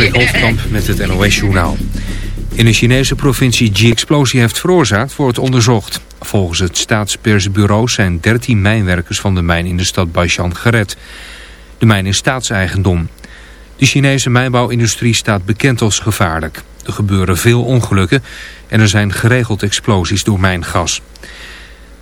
Patrick Holtkamp met het NOS-journaal. In de Chinese provincie Ji explosie heeft veroorzaakt wordt onderzocht. Volgens het staatspersbureau zijn 13 mijnwerkers van de mijn in de stad Baishan gered. De mijn is staatseigendom. De Chinese mijnbouwindustrie staat bekend als gevaarlijk. Er gebeuren veel ongelukken en er zijn geregeld explosies door mijngas.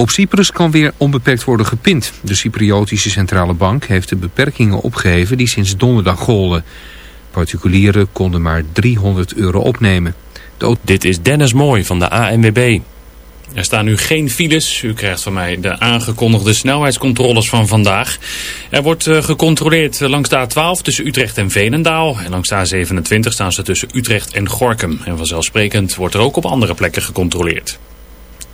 Op Cyprus kan weer onbeperkt worden gepind. De Cypriotische Centrale Bank heeft de beperkingen opgeheven die sinds donderdag golden. Particulieren konden maar 300 euro opnemen. Dit is Dennis Mooi van de ANWB. Er staan nu geen files. U krijgt van mij de aangekondigde snelheidscontroles van vandaag. Er wordt uh, gecontroleerd langs de A12 tussen Utrecht en Veenendaal. En langs de A27 staan ze tussen Utrecht en Gorkum. En vanzelfsprekend wordt er ook op andere plekken gecontroleerd.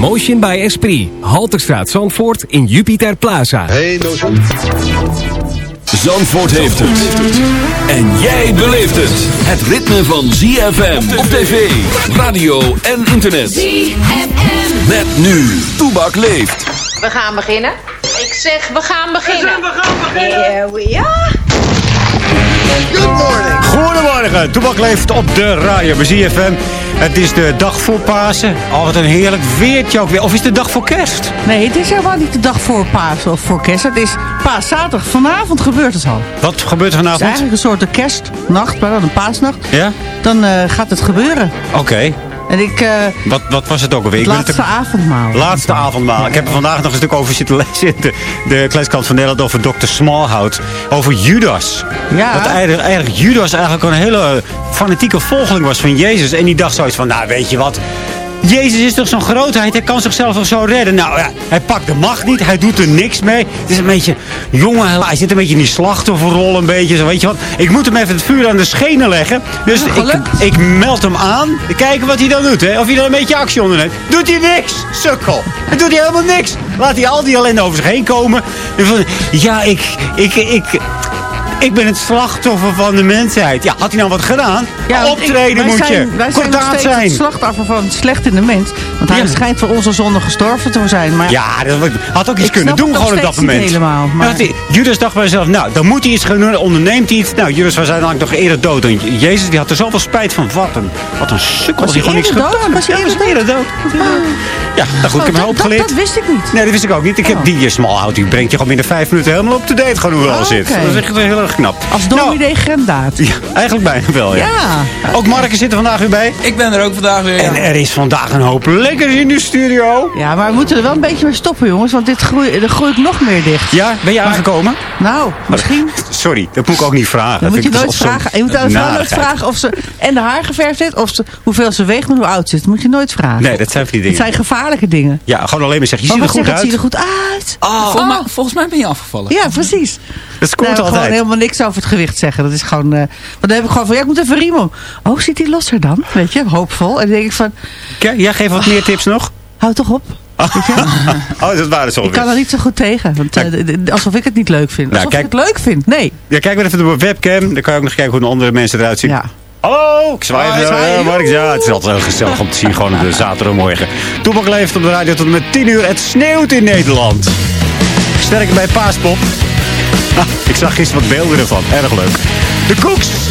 Emotion by Esprit. Halterstraat Zandvoort in Jupiter Plaza. Hey. Zandvoort heeft het. En jij beleeft het. Het ritme van ZFM op tv, radio en internet. ZFM. Met nu. Toebak leeft. We gaan beginnen. Ik zeg, we gaan beginnen. We gaan beginnen. Here we are. Good morning. Goedemorgen, Toebak leeft op de radio bij ZFM. Het is de dag voor Pasen. Altijd een heerlijk weertje ook weer. Of is het de dag voor kerst? Nee, het is helemaal niet de dag voor Pasen of voor kerst. Het is paaszaterdag. Vanavond gebeurt het al. Wat gebeurt er Het is vanavond? eigenlijk een soort kerstnacht, maar dan een paasnacht. Ja? Dan eh, gaat het gebeuren. Oké. En ik... eh, Wat, wat was het ook alweer? het Ik laatste avondmaal. Laatste avondmaal. Ik heb er vandaag nog een stuk over zitten lezen de, de van Nederland over Dr. Smallhout. Over Judas. Ja. Dat eigenlijk, eigenlijk Judas eigenlijk een hele fanatieke volgeling was van Jezus. En die dacht zoiets van, nou weet je wat... Jezus is toch zo'n grootheid, hij kan zichzelf toch zo redden. Nou ja, hij pakt de macht niet, hij doet er niks mee. Het is een beetje, jongen, hij zit een beetje in die slachtofferrol een beetje. Zo, weet je wat, ik moet hem even het vuur aan de schenen leggen. Dus ik, ik meld hem aan. Kijken wat hij dan doet, hè. Of hij dan een beetje actie onderneemt. Doet hij niks, sukkel. Dan doet hij helemaal niks. Laat hij al die ellende over zich heen komen. En van, ja, ik, ik, ik, ik ben het slachtoffer van de mensheid. Ja, had hij nou wat gedaan? Ja, ik- Optreden moet zijn, je. Wij zijn nog het slachtoffer van het slecht in de mens. Want hij Ja. schijnt voor onze zonde gestorven te zijn. Maar Ja, dat had ook iets kunnen doen gewoon op dat moment. helemaal, maar- Ja, Judas dacht bij zichzelf, nou, dan moet hij iets gaan doen, onderneemt hij iets. Nou, Judas was uiteindelijk nog eerder dood. En Jezus die had er zoveel spijt van. Wat een, wat een sukkel. Was hij gewoon niks gedaan. Was hij Ja, eerder eerder dood? Ja, nou goed, ik heb een dat- hoop dat- geleerd. Dat wist ik niet. Nee, dat wist ik ook niet. Ik heb Oh. die Smallhout, die brengt je gewoon binnen vijf minuten helemaal op to date. Gewoon hoe Oh, alles zit. oké. Dat is echt heel erg knap. Als Nou, dominee Grendaat. ja, eigenlijk bijna wel, ja. Ja. Ook Marcus zit er vandaag weer bij. Ik ben er ook vandaag weer. En er is vandaag een hoop lekkers in de studio. Ja, maar we moeten er wel een beetje mee stoppen, jongens. Want dit groeit, er groeit nog meer dicht. Ja, ben je aangekomen? Nou, misschien. Sorry, dat moet ik ook niet vragen. Dan Dat moet je nooit vragen. Je moet nooit vragen of ze en de haar geverfd heeft, of ze, hoeveel ze weegt en hoe oud ze is. Dat moet je nooit vragen. Nee, dat zijn van die Het dingen. zijn gevaarlijke dingen. Ja, gewoon alleen maar zeggen, je Maar ziet er goed uit. Het ziet er goed uit. Oh, volgens, mij, volgens mij ben je afgevallen. Ja, precies. Dat scoort Nou, altijd. gewoon helemaal niks over het gewicht zeggen. Dat is gewoon... eh want dan heb ik gewoon van, ja, ik moet even riemen. Oh, zit die losser dan? Weet je, hoopvol. En dan denk ik van, Kijk, jij geeft wat meer tips nog? hou toch op. Je? Oh, dat waren zo Ik kan er niet zo goed tegen. Want, eh, alsof ik het niet leuk vind. Nou, Alsof kijk- ik het leuk vind. Nee. Ja, kijk maar even op de webcam. Dan kan je ook nog kijken hoe de andere mensen eruit zien. Ja. Hallo, ik zwaai zwaai. Ja, Mark. Ja, het is altijd heel gezellig om te zien gewoon op de zaterdagmorgen. Toepak leeft op de radio tot en met 10 uur. Het sneeuwt in Nederland. Sterker bij Paaspop. Ik zag gisteren wat beelden ervan. Erg leuk. De Koeks.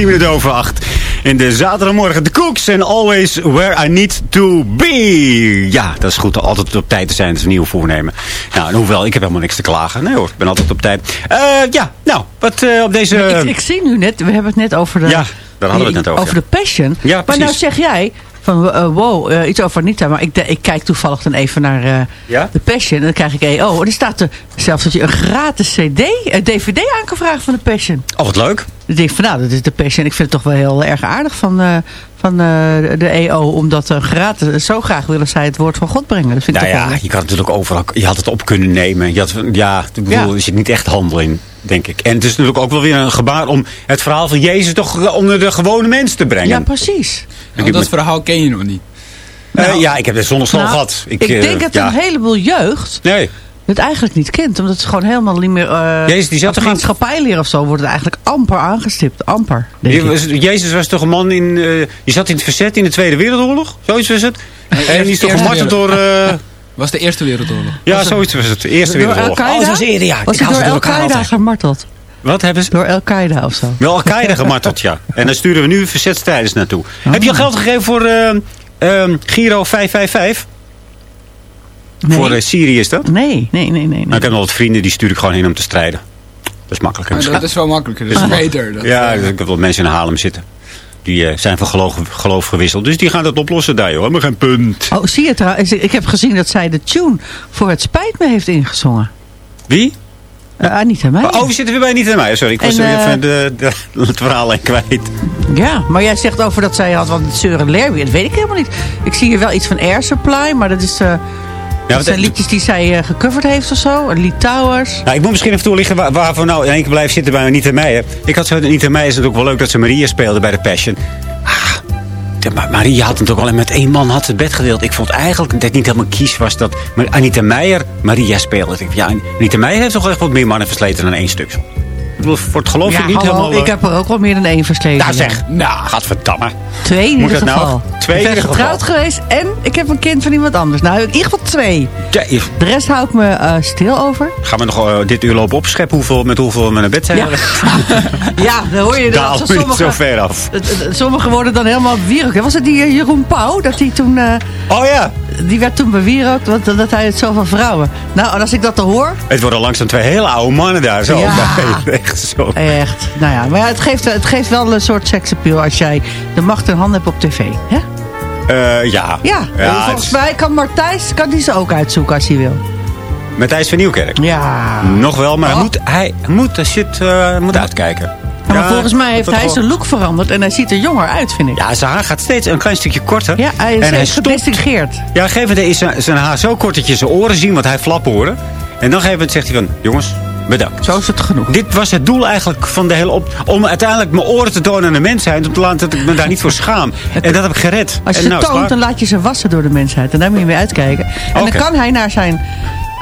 10 minuten over 8. In de zaterdagmorgen de Cooks and Always Where I Need To Be. Ja, dat is goed. Altijd op tijd te zijn. Dat is nieuw voornemen. Nou, en hoewel, ik heb helemaal niks te klagen. Nee hoor, ik ben altijd op tijd. Uh, ja, nou, wat uh, op deze... Ik, ik, zie nu net, we hebben het net over de... Ja, daar hadden we het net over. Over de passion. Ja, precies. Maar nou zeg jij van eh, wow, eh, iets over Anita. Maar ik, de- ik kijk toevallig dan even naar eh, Ja? de Passion. En dan krijg ik EO. En er staat er zelfs dat je een gratis cd, een dvd aan kan vragen van de Passion. Oh, wat leuk. Ik denk van nou, dat is de Passion. Ik vind het toch wel heel erg aardig van, eh, van eh, de, EO. Omdat eh, gratis, zo graag willen zij het woord van God brengen. Dat vind ik Nou toch ja, wel... je kan het natuurlijk overal, je had het op kunnen nemen. Je had, ja, ik bedoel, Ja. er zit niet echt handel in, denk ik. En het is natuurlijk ook wel weer een gebaar om het verhaal van Jezus toch onder de gewone mens te brengen. Ja, precies. Dat verhaal ken je nog niet. Eh, ja, ik heb de zondagschool Nou, gehad. Ik, eh, denk dat ja. een heleboel jeugd Nee, het eigenlijk niet kent. Omdat het gewoon helemaal niet meer... eh Jezus, die zat toch in- maatschappijleer of zo wordt het eigenlijk amper aangestipt. Amper, denk Die ik. was- Jezus was toch een man in... eh, die zat in het verzet in de Tweede Wereldoorlog? Zoiets was het. En die is toch Eerste gemarteld door... eh, was de Eerste Wereldoorlog. ja, zoiets was het. Eerste Door Wereldoorlog. Al-Qaeda? Oh, dat was eerder, ja. Was hij door Al-Qaeda altijd. gemarteld? Wat hebben ze? Door Al-Qaeda of zo? Wel Al-Qaeda gemarteld, ja. En dan sturen we nu verzetstrijders naartoe. Heb je al geld gegeven voor eh, ehm, Giro 555? Nee. Voor eh, Syrië is dat? Nee, nee, nee, nee. nee. Nou, ik heb nog wat vrienden, die stuur ik gewoon heen om te strijden. Dat is makkelijker. Maar dat is wel makkelijker. Dat is beter. Dat, ja, eh, ik heb wel mensen in Haarlem zitten. Die eh, zijn van geloof, geloof gewisseld. Dus die gaan dat oplossen daar, joh. Maar geen punt. Oh, zie je trouwens. Ik heb gezien dat zij de tune voor Het Spijt Me heeft ingezongen. Wie? Uh, Anita Meijer. Oh, we zitten weer bij niet in mij. Sorry, ik was En, even de, de, het verhaal aan kwijt. Ja, maar jij zegt over dat zij had wat met Søren Lerby. Dat weet ik helemaal niet. Ik zie hier wel iets van Air Supply, maar dat is... dat wat- zijn liedjes die zij eh, gecoverd heeft of zo. Een lied Towers. Nou, ik moet misschien even toelichten waar, waarvoor nou in één keer blijven zitten bij Anita Meijer. Ik had zo, Anita Meijer is het ook wel leuk dat ze Maria speelde bij de Passion. Maria had het ook al met één man had het bed gedeeld. Ik vond eigenlijk dat het niet helemaal kies was dat Anita Meijer Maria speelde. Ja, Anita Meijer heeft toch echt wat meer mannen versleten dan één stuk. Voor het geloof ja, ik niet hallo, helemaal... eh, ik heb er ook wel meer dan één versleten. Nou zeg, nou, gadverdamme. Twee in Moet ieder nou? geval. Twee ik ben getrouwd geval. geweest en ik heb een kind van iemand anders. Nou, in ieder geval twee. Ja, je- De rest hou ik me eh, stil over. gaan we nog eh, dit uur lopen opscheppen hoeveel, met hoeveel we naar bed zijn? Ja. Ja, dan hoor je dat zo sommige, ver af. het- het- sommige worden dan helemaal bewierookt. Was het die eh, Jeroen Pauw? Dat die toen... eh, Oh ja, die werd toen bewierookt, want dat hij het zo van vrouwen. Nou, en als ik dat dan hoor... het worden langzaam twee hele oude mannen daar zo. Ja. bij. Echt zo. Echt, nou ja, maar ja, het, geeft, het geeft wel een soort seksappeal als jij de macht in handen hebt op tv. Hè? Eh, ja. Ja, Ja, volgens is- mij kan Martijs kan die ze ook uitzoeken als hij wil. Matthijs van Nieuwkerk. Ja. Nog wel, maar hij moet, hij moet, eh, moet uitkijken. Ja, maar volgens mij heeft hij zijn look veranderd en hij ziet er jonger uit, vind ik. Ja, zijn haar gaat steeds een klein stukje korter. Ja, hij is en hij gedistingeerd. Ja, gegeven is zijn, zijn haar zo kort dat je zijn oren zien, want hij flaporen. En dan gegeven zegt hij van, jongens, bedankt. Zo is het genoeg. Dit was het doel eigenlijk van de hele op... Om uiteindelijk mijn oren te tonen aan de mensheid. Om te laten dat ik me daar niet voor schaam. En dat heb ik gered. Als je en ze nou toont, dan laat je ze wassen door de mensheid. En daar moet je mee uitkijken. En dan kan hij naar zijn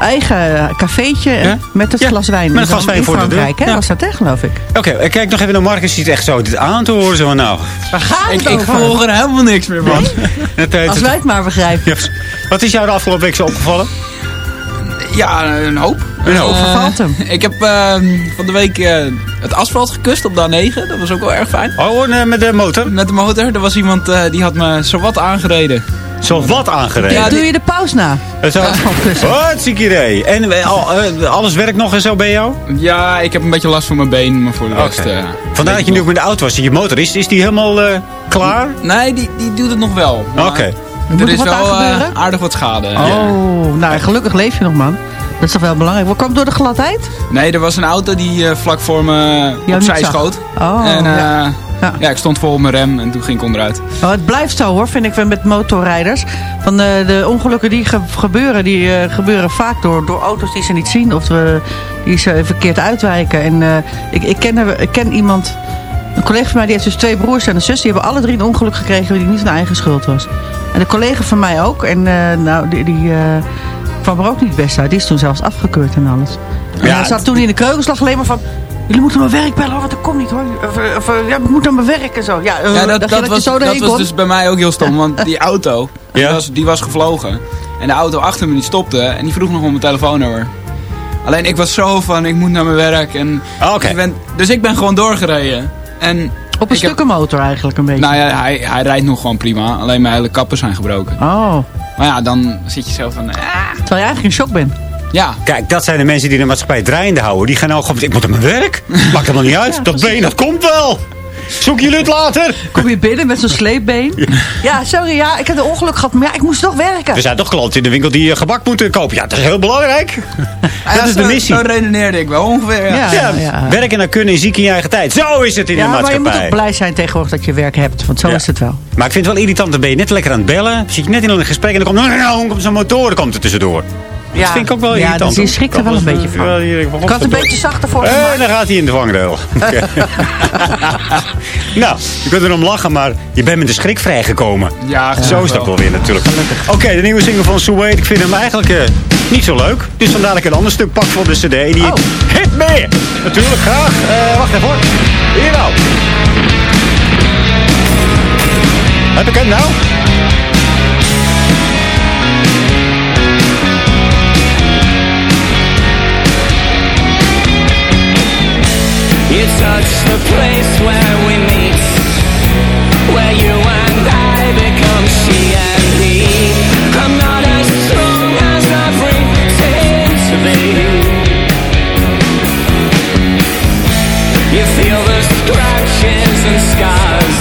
eigen cafeetje Ja? met het Ja, glas wijn. met een glas wijn voor de deur. hè? Ja. Was dat, hè, geloof ik. Oké, ik kijk nog even naar Marcus. Die zit echt zo dit aan te horen. Zo van, nou... Waar gaat ik, het ik over? volg er helemaal niks meer van. Het, eh, Als het- wij het maar begrijpen. Wat is jou de afgelopen week zo opgevallen? Ja, een hoop. Hoop. Eh, hem. ik heb eh, van de week eh, het asfalt gekust op de A9. Dat was ook wel erg fijn. Oh, en, eh, met de motor? Met de motor. Er was iemand eh, die had me zowat aangereden. Zo wat aangereden? Ja, Doe je de pauze na? En Zo, kussen. hartstikke idee. En al- alles werkt nog en zo bij jou? Ja, ik heb een beetje last van mijn been, maar voor de rest... Vandaar dat je nu ook met de auto was. Je motor, is, is die helemaal eh, klaar? Nee, die, die doet het nog wel. Oké. Er er is wat wel aardig wat schade. Oh, nou gelukkig leef je nog, man. Dat is toch wel belangrijk. Wat kwam het door de gladheid? Nee, er was een auto die eh, vlak voor me opzij schoot. Oh, en eh, ja. ja. Ja. ik stond vol op mijn rem en toen ging ik onderuit. Oh, het blijft zo hoor, vind ik met motorrijders. Van de, de ongelukken die ge- gebeuren, die eh, gebeuren vaak door, door auto's die ze niet zien. Of de, die ze verkeerd uitwijken. En eh, ik, ik, ken, er- ik ken iemand, een collega van mij, die heeft dus twee broers en een zus. Die hebben alle drie een ongeluk gekregen die niet zijn eigen schuld was. En een collega van mij ook. En eh, nou, die, die eh, kwam er ook niet best uit. Die is toen zelfs afgekeurd en alles. En Ja, hij zat toen in de keukenslag alleen maar van... Jullie moeten mijn werk bellen, hoor, want dat komt niet hoor. Of, eh, of, eh, ja, ik moet aan mijn werk en zo. Ja, eh, Ja, dacht dat, dat, je was, zo dat was dus bij mij ook heel stom. Want die auto, die, Ja? was, die was gevlogen. En de auto achter me die stopte. En die vroeg nog om mijn telefoonnummer. Alleen ik was zo van, ik moet naar mijn werk. En ik ben, dus ik ben gewoon doorgereden. En Op een heb- stukkenmotor eigenlijk een beetje. Nou ja, hij, hij rijdt nog gewoon prima. Alleen mijn hele kappen zijn gebroken. Oh, Maar ja, dan zit je zelf van... ah, terwijl je eigenlijk in shock bent. ja, Kijk, dat zijn de mensen die de maatschappij draaiende houden. Die gaan ook gewoon, ik moet aan mijn werk. Maakt helemaal niet uit. dat been, dat komt wel. Zoek jullie het later? Kom je binnen met zo'n sleepbeen? Ja, sorry, ja, ik heb een ongeluk gehad, maar ja, ik moest toch werken. Er zijn toch klanten in de winkel die eh, gebak moeten kopen. Ja, dat is heel belangrijk. dat is de zo- missie. Zo redeneerde ik wel ongeveer. Ja. Ja, ja. Werken naar kunnen en ziek in je eigen tijd. Zo is het in Ja, de maar je maatschappij. moet ook blij zijn tegenwoordig dat je werk hebt, want zo Ja. is het wel. Maar ik vind het wel irritant. Dan ben je net lekker aan het bellen. Zit je net in een gesprek en dan komt, dan komt zo'n motor komt er tussendoor. Ja. Dat vind ik ook wel Ja, irritant. dus je schrikt er wel een beetje van. Ik had een beetje zachter voor Eh, gemaakt. dan gaat hij in de vangrail. Nou, je kunt erom lachen, maar je bent met de schrik vrijgekomen. Ja, Zo is dat wel weer natuurlijk. Oké, de nieuwe single van Suede. Ik vind hem eigenlijk eh, niet zo leuk. Dus vandaar dat ik een ander stuk pak van de cd. En die Oh. hit me! Natuurlijk, graag. Eh, wacht even hoor. Hier nou. Heb ik hem nou? Touch the place where we meet, where you and I become she and. I'm not as strong as I pretend to be. You feel the scratches and scars.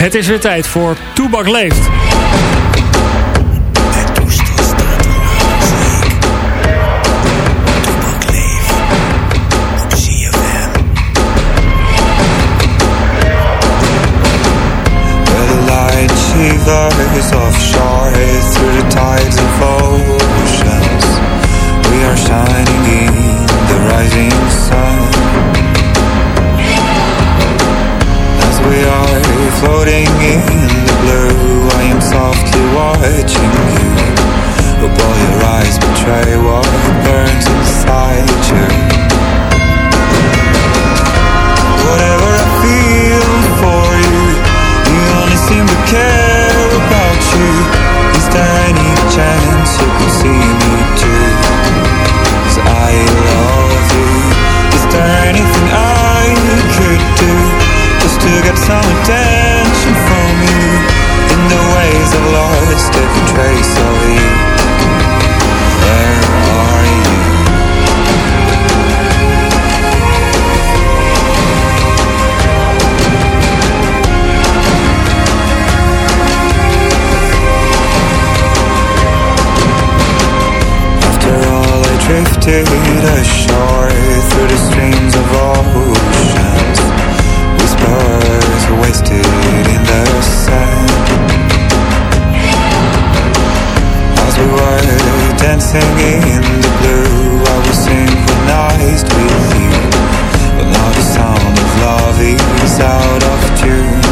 Het is weer tijd voor Toebak Leeft. Drifted ashore through the streams of oceans. Whispers wasted in the sand. As we were dancing in the blue, I was synchronized with you. But now the sound of love is out of tune.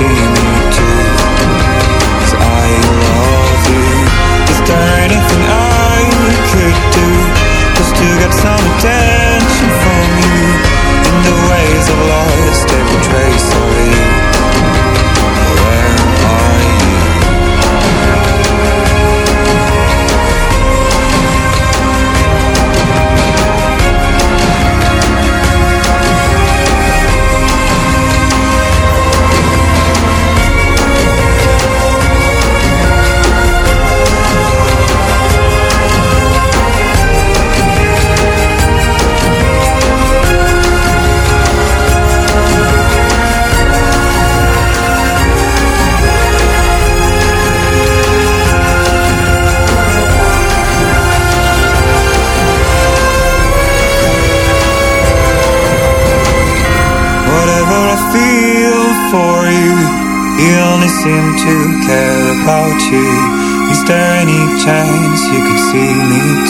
See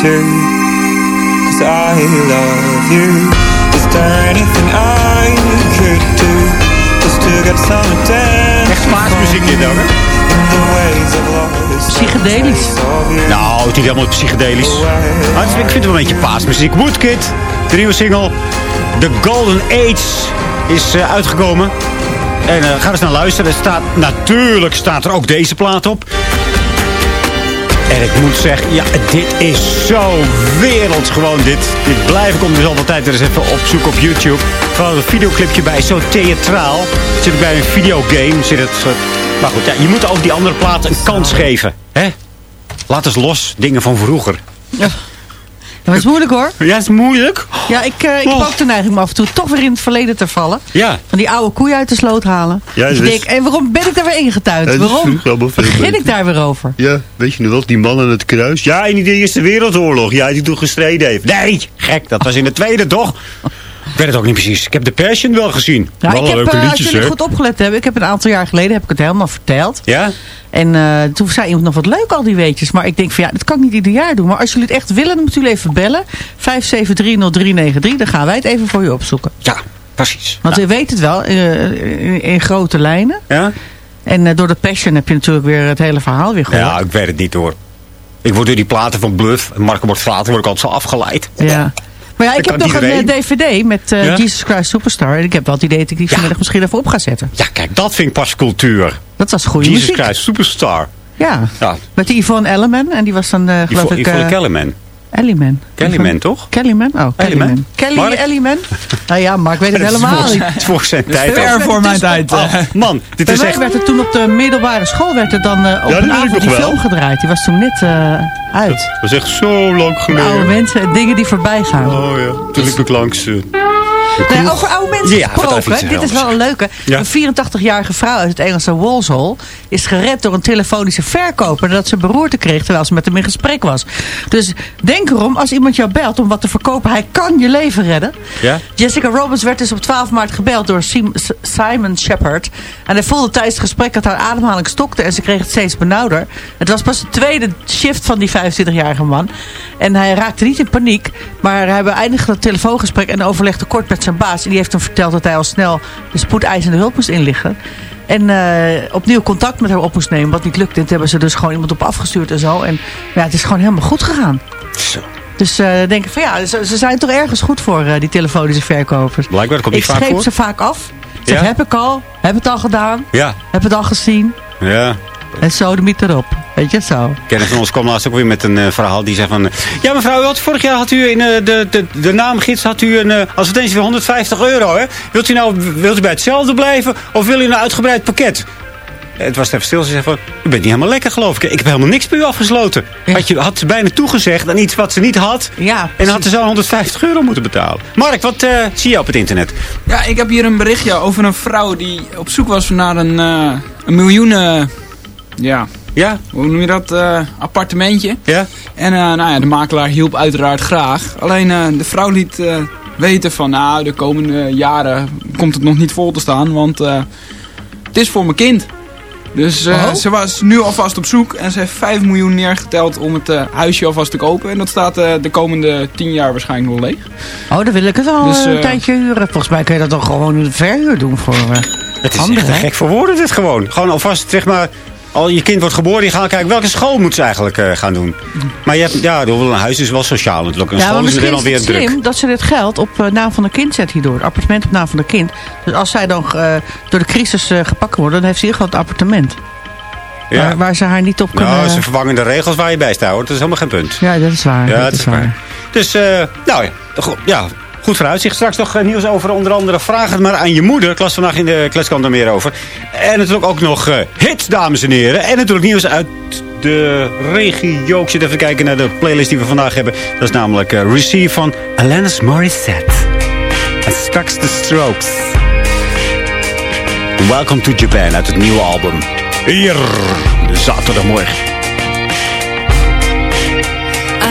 too? Cause I love you. Is there anything I could do just to get some attention? Echt paasmuziek dit ook, hè? Of lost Psychedelisch. Nou, het is niet helemaal psychedelisch. Maar ik vind het wel een beetje paasmuziek. Woodkid, de nieuwe single. The Golden Age is eh, uitgekomen. En eh, ga eens naar luisteren. Er staat, natuurlijk staat er ook deze plaat op. En ik moet zeggen, ja, dit is zo werelds gewoon dit. Dit blijf ik om de zoveel tijd er eens even opzoeken op YouTube. Gewoon een videoclipje bij, zo theatraal. Zit ik bij een videogame, zit het... eh, maar goed, ja, je moet ook die andere platen een kans geven. Hè? Laat eens los, dingen van vroeger. Ja. Dat is moeilijk hoor. Ja, het is moeilijk. Ja, ik, eh, ik heb ook de neiging om af en toe toch weer in het verleden te vallen. Ja. Van die oude koeien uit de sloot halen. Ja, dus is- en waarom ben ik daar weer ingetuind? Is Waarom begin ik daar weer over? Ja, weet je nu wel, die man aan het kruis. Ja, in de Eerste Wereldoorlog. Ja, die toen gestreden heeft. Nee, gek, dat was in de tweede toch? Ik weet het ook niet precies. Ik heb de Passion wel gezien. Ja, wel ik heb, leuke eh, als liedjes, jullie hè? goed opgelet hebben, ik heb een aantal jaar geleden heb ik het helemaal verteld. Ja? En eh, toen zei iemand nog wat leuk al die weetjes. Maar ik denk van ja, dat kan ik niet ieder jaar doen. Maar als jullie het echt willen, dan moeten jullie even bellen. 5730393. Dan gaan wij het even voor je opzoeken. Ja, precies. Want we weten het wel, eh, in, in grote lijnen. Ja? En door de Passion heb je natuurlijk weer het hele verhaal weer gehoord. Ja, ik weet het niet hoor. Ik word door die platen van Bluff en Marco word ik altijd zo afgeleid. Ja. Maar ja, ik heb nog een iedereen. eh, dvd met eh, Ja? Jesus Christ Superstar. En ik heb wel het idee dat ik die vanmiddag misschien even op ga zetten. Ja, kijk, dat vind ik pas cultuur. Dat was goede Jesus muziek. Christ, superstar. Ja, Ja, met die Yvonne Elliman. En die was dan, eh geloof Yvonne ik... Yvonne eh, Elliman. Kellyman, toch? Kellyman? Oh? Kellyman. Kelly Mark? Elliman? Nou ja, maar ik weet het Het helemaal voor- niet. Het is voor zijn tijd. Ver voor mijn tijd, Oh, man, dit Bij is mij echt... werd er toen op de middelbare school werd er dan eh, op een avond die film gedraaid. Die was toen net eh, uit. Dat was echt zo lang De geleden. oude mensen en dingen die voorbij gaan. Oh ja, toen liep ik langs. Nee, over oude mensen Ja, gesproken. Dit is wel een leuke. Ja. Een 84-jarige vrouw uit het Engelse Walsall is gered door een telefonische verkoper nadat ze beroerte kreeg terwijl ze met hem in gesprek was. Dus denk erom, als iemand jou belt om wat te verkopen, hij kan je leven redden. Ja? Jessica Roberts werd dus op 12 maart gebeld door Simon Shepard. En hij voelde tijdens het gesprek dat haar ademhaling stokte en ze kreeg het steeds benauwder. Het was pas de tweede shift van die 25-jarige man. En hij raakte niet in paniek, maar hij beëindigde het telefoongesprek en overlegde kort met zijn baas. En die heeft hem verteld dat hij al snel de spoedeisende hulp moest inliggen. En eh, opnieuw contact met haar op moest nemen, wat niet lukte. En toen hebben ze dus gewoon iemand op afgestuurd en zo. En ja, het is gewoon helemaal goed gegaan. Zo. Dus eh denk ik van ja, ze, ze zijn toch ergens goed voor eh, die telefonische verkopers. Blijkbaar komt Ik die vaak voor. ze vaak af. Ik zeg, Ja? heb ik al, heb het al gedaan, Ja, heb het al gezien. ja. En zo de miet erop. Weet je, zo. Kennis van ons kwam laatst ook weer met een eh, verhaal. Die zei van... eh, ja mevrouw, had, vorig jaar had u in eh, de, de, de naamgids had u een uh, advertentie van 150 euro. Hè? Wilt u nou wilt u bij hetzelfde blijven of wil u een uitgebreid pakket? Het was even stil. Ze zei van, u bent niet helemaal lekker geloof ik. Ik heb helemaal niks bij u afgesloten. Had, je, had ze bijna toegezegd aan iets wat ze niet had. Ja, en dan had ze zo 150 euro moeten betalen. Mark, wat eh, zie je op het internet? Ja, ik heb hier een berichtje over een vrouw die op zoek was naar een, eh, een miljoenen... ja, ja, hoe noem je dat? eh, appartementje. Ja. En eh, nou ja, de makelaar hielp uiteraard graag. Alleen eh, de vrouw liet eh, weten van... Nou, de komende jaren komt het nog niet vol te staan. Want eh, het is voor mijn kind. Dus eh, Oh. ze was nu alvast op zoek. En ze heeft 5 miljoen neergeteld om het huisje alvast te kopen. En dat staat eh, de komende 10 jaar waarschijnlijk nog leeg. Oh, dan wil ik het al Dus, een tijdje huren. Volgens mij kun je dat dan gewoon een verhuur doen voor eh Het is echt hè? gek voor woorden dit gewoon. Gewoon alvast, zeg maar... Al je kind wordt geboren, je gaat kijken welke school moet ze eigenlijk eh, gaan doen. Maar je hebt, ja, een huis is wel sociaal natuurlijk. Een Ja, school is meteen is alweer het druk. slim dat ze dit geld op eh, naam van een kind zet hierdoor. Het appartement op naam van een kind. Dus als zij dan eh, door de crisis gepakt wordt, dan heeft ze hier gewoon het appartement. Ja. Waar, waar ze haar niet op kunnen... Nou, ze vervangen de regels waar je bij staat, hoor. Dat is helemaal geen punt. Ja, dat is waar. Ja, dat is waar. Dus, nou ja, go- ja, goed vooruitzicht. Straks nog eh, nieuws over onder andere Vraag het maar aan je moeder. Ik las vandaag in de kletskant er meer over. En natuurlijk ook nog eh, hits, dames en heren. En natuurlijk nieuws uit de regio. Ik zit even kijken naar de playlist die we vandaag hebben. Dat is namelijk eh, Receive van Alanis Morissette. En straks The Strokes. Welcome to Japan uit het nieuwe album. Hier, zaterdagmorgen.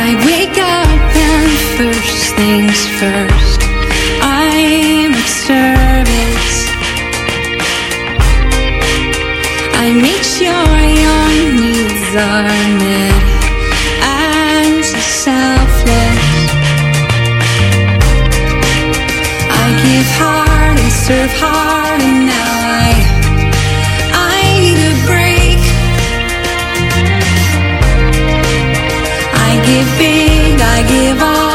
I things first. I'm of service. I make sure your needs are met. I'm so selfless. I give hard and serve hard, and now I I need a break. I give big, I give all,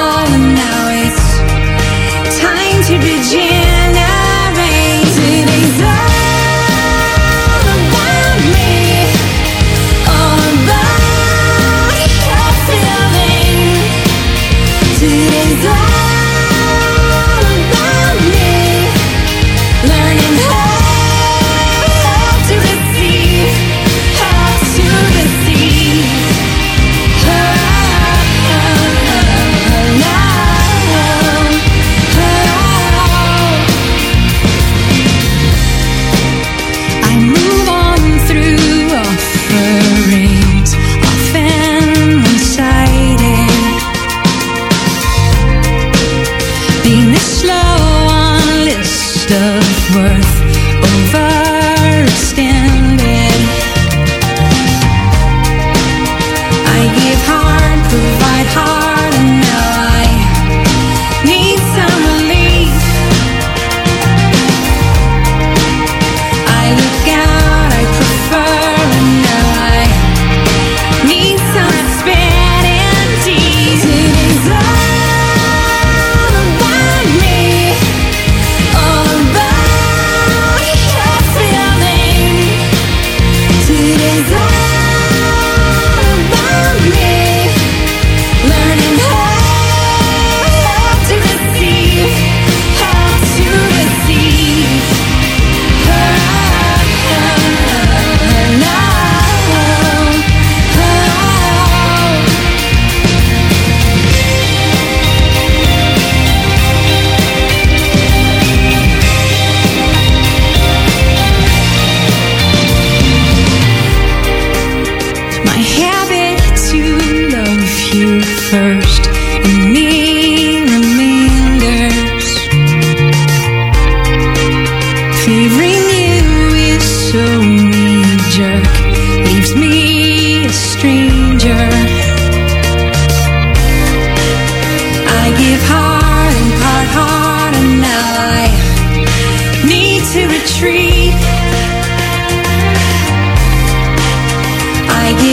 time to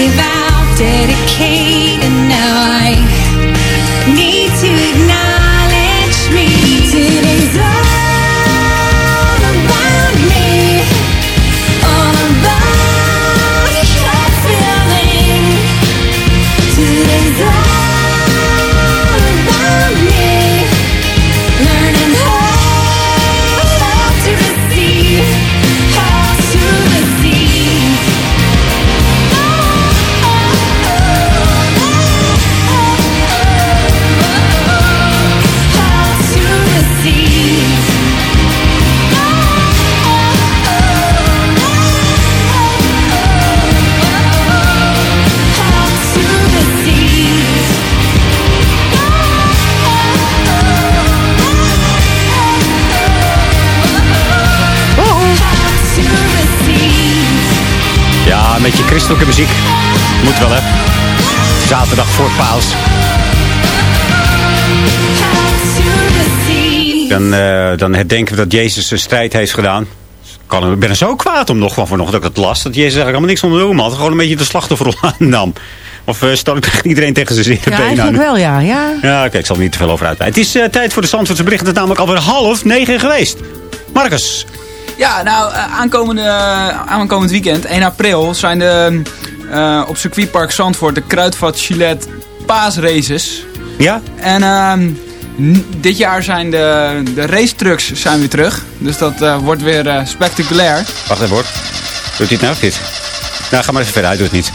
without dedicated now. Een beetje christelijke muziek. Moet wel, hè. Zaterdag voor paus. Dan, eh, dan herdenken we dat Jezus zijn strijd heeft gedaan. Kan, ik ben er zo kwaad om nog van vanochtend dat ik het las. Dat Jezus eigenlijk allemaal niks ondernomen had. Gewoon een beetje de slachtofferrol aannam. Of uh, stel ik echt iedereen tegen zijn zere Ja, been aan. eigenlijk wel, ja. ja. Ja, oké, ik zal er niet te veel over uitweiden. Het is eh, tijd voor de Zandvoortse berichten. Het is namelijk alweer half negen geweest. Marcus. Ja, nou, eh, aankomende, aankomend weekend, 1 april, zijn de, eh, op circuitpark Zandvoort de Kruidvat Gillette paasraces. Ja? En ehm, dit jaar zijn de, de racetrucks zijn weer terug. Dus dat eh, wordt weer eh, spectaculair. Wacht even hoor. Doet hij het nou of dit? Nou, ga maar even verder uit. Doe het niet.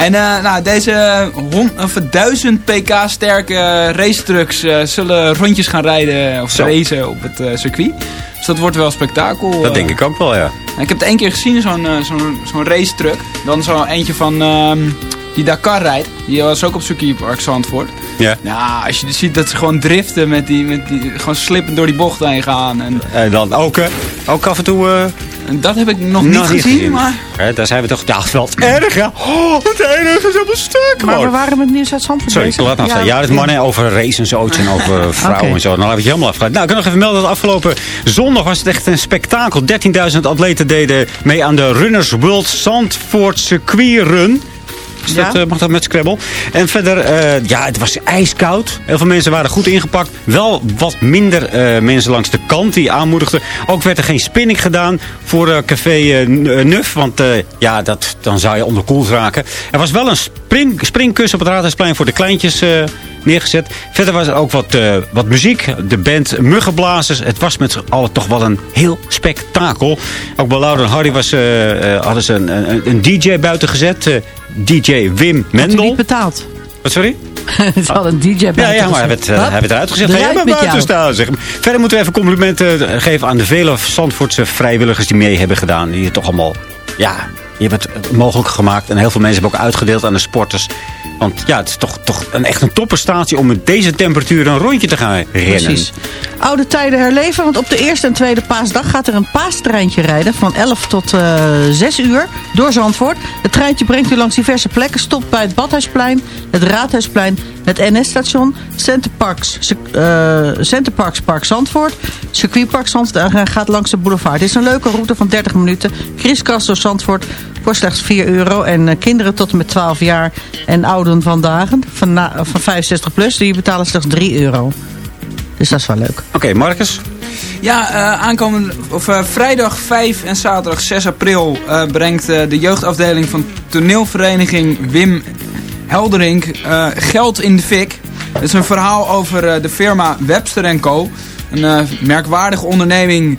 En eh, nou, deze hon- of 1000 pk sterke racetrucks eh zullen rondjes gaan rijden of Zo. racen op het eh, circuit. Dus dat wordt wel spektakel. Dat eh. denk ik ook wel, ja. Ik heb het één keer gezien, zo'n eh, zo'n zo'n racetruck. Dan zo eentje van ehm, die Dakar rijdt. Die was ook op circuitpark Zandvoort. Ja. Ja, als je dus ziet dat ze gewoon driften met die, met die gewoon slippend door die bocht heen gaan. En, En dan ook, eh, ook af en toe... eh, en dat heb ik nog niet gezien, maar... Hè, daar zijn we toch... Ja, het is wel erg, ja. Oh, het enige is helemaal stuk, Maar we waren met nieuws uit Zandvoort Sorry, bezig. laat maar afstaan. Ja, dat is mannen over race en zo en over vrouwen en zo. Dan heb ik je helemaal afgeleid. Nou, ik kan nog even melden dat afgelopen zondag was het echt een spektakel. 13.000 atleten deden mee aan de Runners World Zandvoort Circuit Run. Is Ja. dat, eh, mag dat met Scrabble? En verder, eh, ja, het was ijskoud. Heel veel mensen waren goed ingepakt. Wel wat minder eh, mensen langs de kant die aanmoedigden. Ook werd er geen spinning gedaan voor café Nuf. Want ja, dat, dan zou je onderkoeld raken. Er was wel een spring, springkussen op het Raadhuisplein voor de kleintjes neergezet. Verder was er ook wat, wat muziek. De band Muggenblazers. Het was met z'n allen toch wel een heel spektakel. Ook bij Laura en Harry was, hadden ze een, een, een DJ buiten gezet. DJ Wim Mendel. niet betaald? Wat, sorry? Ze hadden een DJ bij Ja, ja, maar hij werd, eh, hij werd eruit gezegd. Jij maar buiten staan, zeg. Verder moeten we even complimenten eh, geven aan de vele Zandvoortse vrijwilligers die mee hebben gedaan. Die het toch allemaal, ja, die hebben het mogelijk gemaakt. En heel veel mensen hebben ook uitgedeeld aan de sporters. Want ja, het is toch, toch een, echt een topprestatie om met deze temperatuur een rondje te gaan rennen. Precies. Oude tijden herleven, want op de eerste en tweede paasdag gaat er een paastreintje rijden van 11 tot eh 6 uur door Zandvoort. Het treintje brengt u langs diverse plekken, stopt bij het Badhuisplein, het Raadhuisplein, het NS-station, Centerparks, eh Centerparks Park Zandvoort, Circuitpark Zandvoort en gaat langs de boulevard. Het is een leuke route van 30 minuten, kriskras door Zandvoort voor slechts 4 euro. En eh, kinderen tot en met 12 jaar en vandaag van, na- van 65 plus, die betalen slechts 3 euro. Dus dat is wel leuk. Oké, Marcus. Ja, eh, aankomende, of, eh, vrijdag 5 en zaterdag 6 april eh, brengt eh, de jeugdafdeling van toneelvereniging Wim Helderink eh, geld in de fik. Het is een verhaal over eh, de firma Webster Co. Een eh, merkwaardige onderneming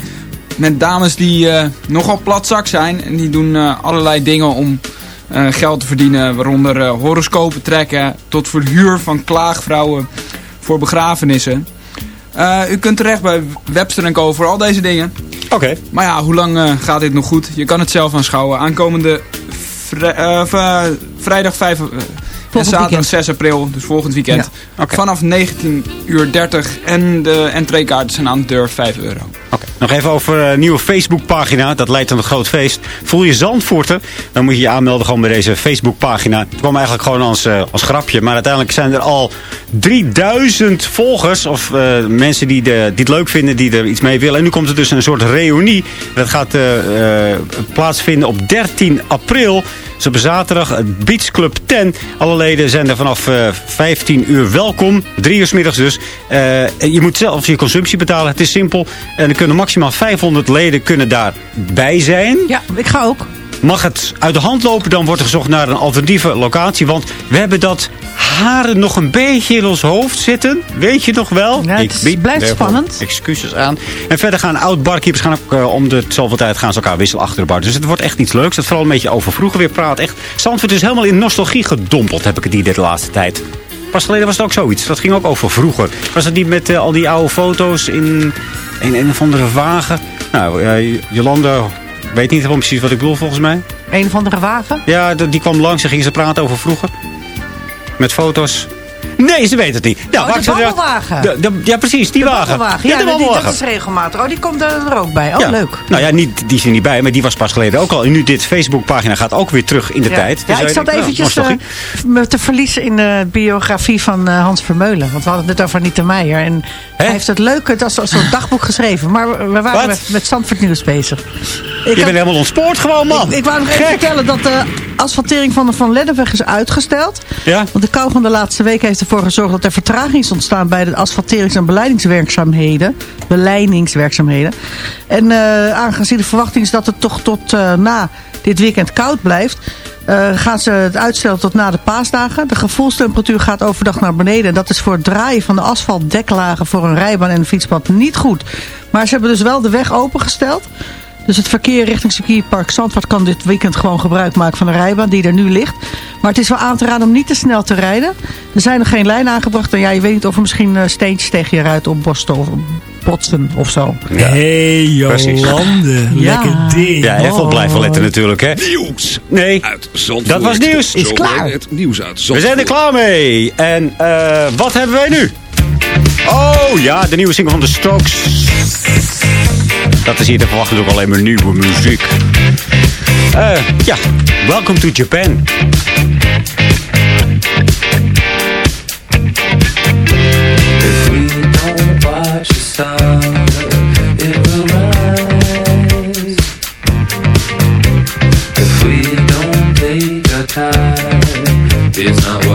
met dames die eh, nogal platzak zijn. En die doen eh, allerlei dingen om eh, geld te verdienen. Waaronder eh, horoscopen trekken tot verhuur van klaagvrouwen voor begrafenissen. Eh, u kunt terecht bij Webster Co. voor al deze dingen. Oké. Maar ja, hoe lang eh, gaat dit nog goed? Je kan het zelf aanschouwen. Aankomende vri- vrijdag 5 eh, en zaterdag weekend. 6 april, dus volgend weekend. Ja. Vanaf 19 uur 30 en de entreekaarten zijn aan de deur 5 euro. Nog even over een nieuwe Facebookpagina. Dat leidt tot een groot feest. Voel je Zandvoorter? Dan moet je je aanmelden gewoon bij deze Facebookpagina. Het kwam eigenlijk gewoon als, eh, als grapje. Maar uiteindelijk zijn er al 3000 volgers. Of eh, mensen die, de, het leuk vinden, die er iets mee willen. En nu komt er dus een soort reunie. Dat gaat eh, eh, plaatsvinden op 13 april. Dus op zaterdag, het Beach Club 10. Alle leden zijn er vanaf eh, 15 uur welkom. Drie uur 's middags dus. Eh, je moet zelf je consumptie betalen. Het is simpel. Kunnen maximaal 500 leden kunnen daarbij zijn. Ja, ik ga ook. Mag het uit de hand lopen, dan wordt er gezocht naar een alternatieve locatie. Want we hebben dat haren nog een beetje in ons hoofd zitten. Weet je nog wel? Ja, het blijft spannend. Excuses aan. En verder gaan oud-barkeepers gaan ook eh, om de zoveel tijd gaan ze elkaar wisselen achter de bar. Dus het wordt echt iets leuks. Dat vooral een beetje over vroeger weer praat. Echt, Zandvoort is helemaal in nostalgie gedompeld, heb ik het idee de laatste tijd. Pas geleden was het ook zoiets. Dat ging ook over vroeger. Was het niet met eh, al die oude foto's in, in een of andere wagen? Nou, eh, Jolanda weet niet helemaal precies wat ik bedoel volgens mij. Een of andere wagen. Ja, die kwam langs en gingen ze praten over vroeger. Met foto's. Nee, ze weet het niet. Nou, Oh, de babbelwagen. De- de- ja, precies, die wagen. Babbelwagen. Ja, de die, babbelwagen. dat is regelmatig. Oh, die komt er ook bij. Oh, Ja. leuk. Nou ja, niet, die is er niet bij, maar die was pas geleden ook al. En nu dit Facebookpagina gaat ook weer terug in de ja. tijd. Ja, Dus ik zat denken, eventjes nou, eh, nostalgie. me te verliezen in de biografie van eh, Hans Vermeulen. Want we hadden het net over Anita Meijer. En hij heeft het leuke, dat is zo'n dagboek geschreven. Maar we waren Wat? met, Zandvoort Nieuws bezig. Ik Je had- bent helemaal ontspoord gewoon, man. Ik, ik wou nog even vertellen dat de asfaltering van de Van Lennepweg is uitgesteld. Ja? Want de kou van de laatste week heeft ervoor gezorgd dat er vertraging is ontstaan bij de asfalterings- en beleidingswerkzaamheden. Beleidingswerkzaamheden. En eh, aangezien de verwachting is dat het toch tot eh, na dit weekend koud blijft, eh, gaan ze het uitstellen tot na de paasdagen. De gevoelstemperatuur gaat overdag naar beneden. En dat is voor het draaien van de asfaltdeklagen voor een rijbaan en een fietspad niet goed. Maar ze hebben dus wel de weg opengesteld. Dus het verkeer richting circuitpark Zandvoort kan dit weekend gewoon gebruik maken van de rijbaan die er nu ligt. Maar het is wel aan te raden om niet te snel te rijden. Er zijn nog geen lijnen aangebracht. En ja, je weet niet of er misschien eh, steentjes tegen je ruit opborsten of botsen of zo. Ja. Hey. Jolande, Ja. lekker ding. Ja, even op blijven letten natuurlijk, hè. Nieuws Nee, uit Zandvoort. dat was nieuws. Is klaar. Het nieuws uit We zijn er klaar mee. En eh, wat hebben wij nu? Oh ja, de nieuwe single van de Strokes. Dat is hier te verwachten door alleen maar nieuwe muziek. Eh, ja, welcome to Japan. If we don't watch the sun, it will rise. If we don't take our time, it's not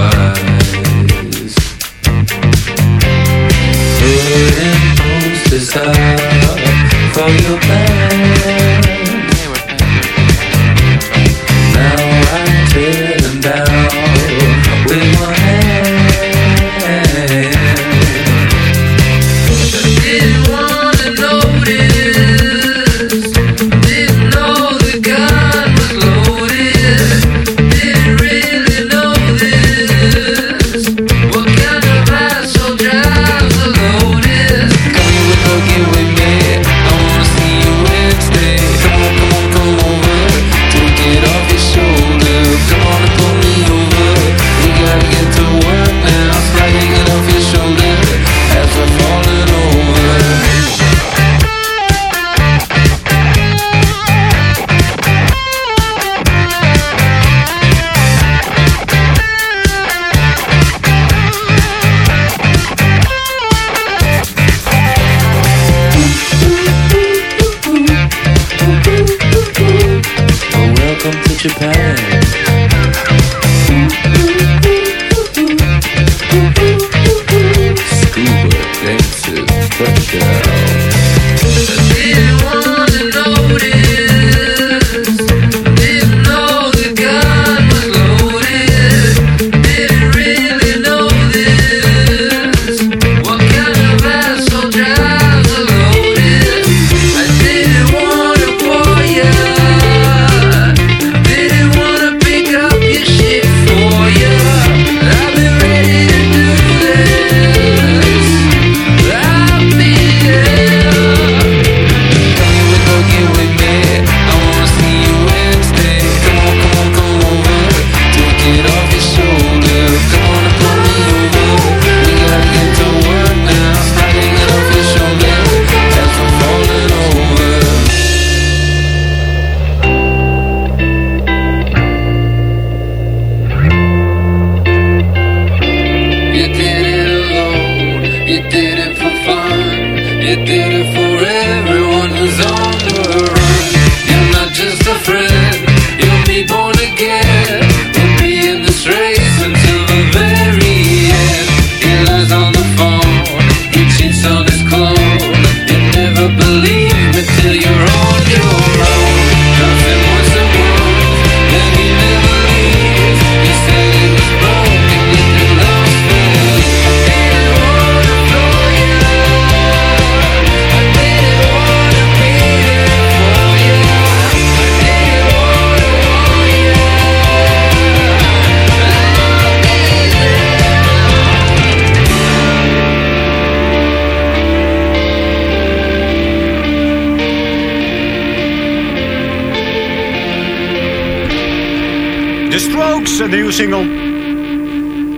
single.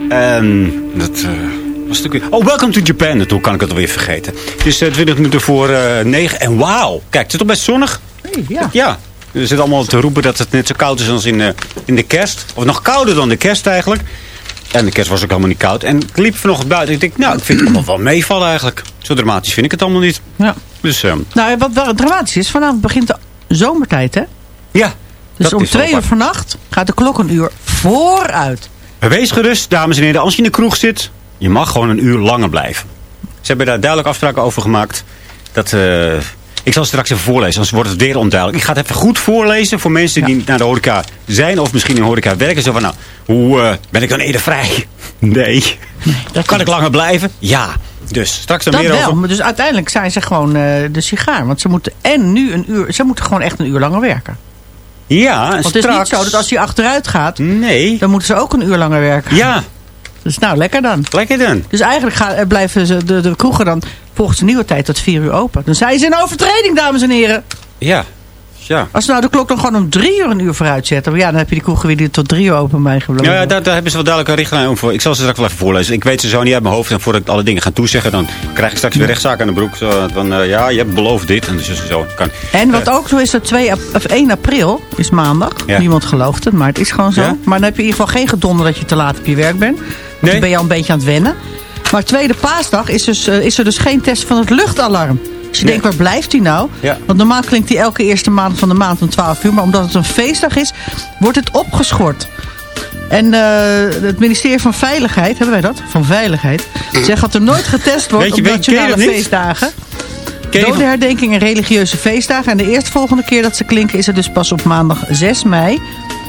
Ehm, dat eh, was natuurlijk. Oh, Welcome to Japan. Natuurlijk kan ik het alweer vergeten. Het is eh, 20 minuten voor eh 9. En wauw. Kijk, het is toch best zonnig? ja. Ja. Er zit allemaal te roepen dat het net zo koud is als in, eh, in de kerst. Of nog kouder dan de kerst eigenlijk. En de kerst was ook helemaal niet koud. En ik liep vanochtend buiten. Ik denk, nou, ik vind het allemaal wel meevallen eigenlijk. Zo dramatisch vind ik het allemaal niet. Ja. Dus, ehm, Nou, wat wel dramatisch is, vanavond begint de zomertijd, hè? ja. Dus om twee uur vannacht gaat de klok een uur vooruit. Wees gerust, dames en heren. Als je in de kroeg zit, je mag gewoon een uur langer blijven. Ze hebben daar duidelijk afspraken over gemaakt. Dat, eh, ik zal straks even voorlezen, anders wordt het weer onduidelijk. Ik ga het even goed voorlezen voor mensen die naar de horeca zijn... of misschien in de horeca werken. Zo van, nou, hoe eh, ben ik dan eerder vrij? Nee. kan ik langer blijven? Ja. Dus straks dan Dat meer wel, over... maar dus uiteindelijk zijn ze gewoon eh, de sigaar. Want ze moeten en nu een uur, ze moeten gewoon echt een uur langer werken. Ja, en Want het is niet zo dat als hij achteruit gaat, Nee. dan moeten ze ook een uur langer werken. Ja, Dus nou, lekker dan. lekker dan. Dus eigenlijk gaan, eh, blijven ze de, de kroegen dan volgens de nieuwe tijd tot vier uur open. Dan zijn ze in overtreding, dames en heren. Ja. Ja. Als ze nou de klok dan gewoon om drie uur een uur vooruit zetten. Ja, dan heb je die kroegen weer die tot drie uur open bijgebleven. Ja, ja daar, daar hebben ze wel duidelijk een richtlijn over. Ik zal ze straks wel even voorlezen. Ik weet ze zo niet uit mijn hoofd. En voordat ik alle dingen ga toezeggen, dan krijg ik straks weer rechtszaak aan de broek. Zo, van, eh, ja, je hebt beloofd dit. En dus zo kan. En wat ook zo is, dat 2 ap- of 1 april is maandag. Ja. Niemand gelooft het, maar het is gewoon zo. Ja? Maar dan heb je in ieder geval geen gedonder dat je te laat op je werk bent. Nee. Dan ben je al een beetje aan het wennen. Maar tweede paasdag is, dus, eh, is er dus geen test van het luchtalarm. Dus je denkt, waar blijft die nou? Want normaal klinkt die elke eerste maand van de maand om 12 uur. Maar omdat het een feestdag is, wordt het opgeschort. En eh, het ministerie van Veiligheid, hebben wij dat? Van Veiligheid. Zegt dat er nooit getest wordt je- op nationale feestdagen. Van- Dodenherdenking en religieuze feestdagen. En de eerstvolgende keer dat ze klinken is het dus pas op maandag 6 mei.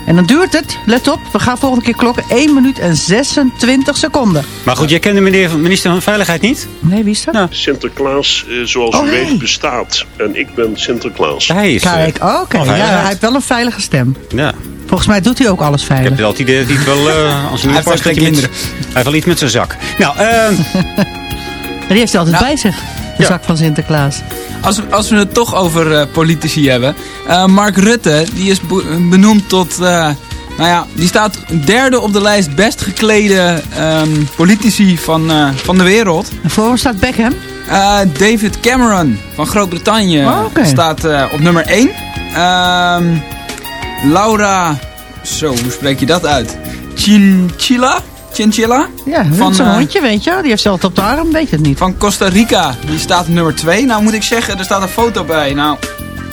En dan duurt het, let op, we gaan volgende keer klokken 1 minuut en 26 seconden. Maar goed, jij kent de meneer, minister van Veiligheid niet? Nee, wie is dat? Sinterklaas, eh, zoals Oh, u hey. weet, bestaat. En ik ben Sinterklaas. Hij is... eh, Kijk, oké. van ja, hij heeft wel een veilige stem. ja. Volgens mij doet hij ook alles Ik veilig. heb altijd idee dat hij het wel... eh, als hij Hij heeft met- kinderen. Hij heeft wel iets met zijn zak. Nou, ehm En die heeft hij altijd bij zich, de Ja. zak van Sinterklaas. Als, we- als we het toch over eh, politici hebben. eh, Mark Rutte, die is be- benoemd tot... eh, nou ja, die staat derde op de lijst best geklede ehm, politici van, van de wereld. En voor staat Beckham. David Cameron van Groot-Brittannië Oh, staat op nummer 1. Laura, zo, hoe spreek je dat uit? Chinchilla? Chinchilla? Ja, Van, zo'n eh, hondje, weet je. Die heeft ze altijd op de arm, weet je het niet. Van Costa Rica, die staat nummer 2. Nou moet ik zeggen, er staat een foto bij. Nou,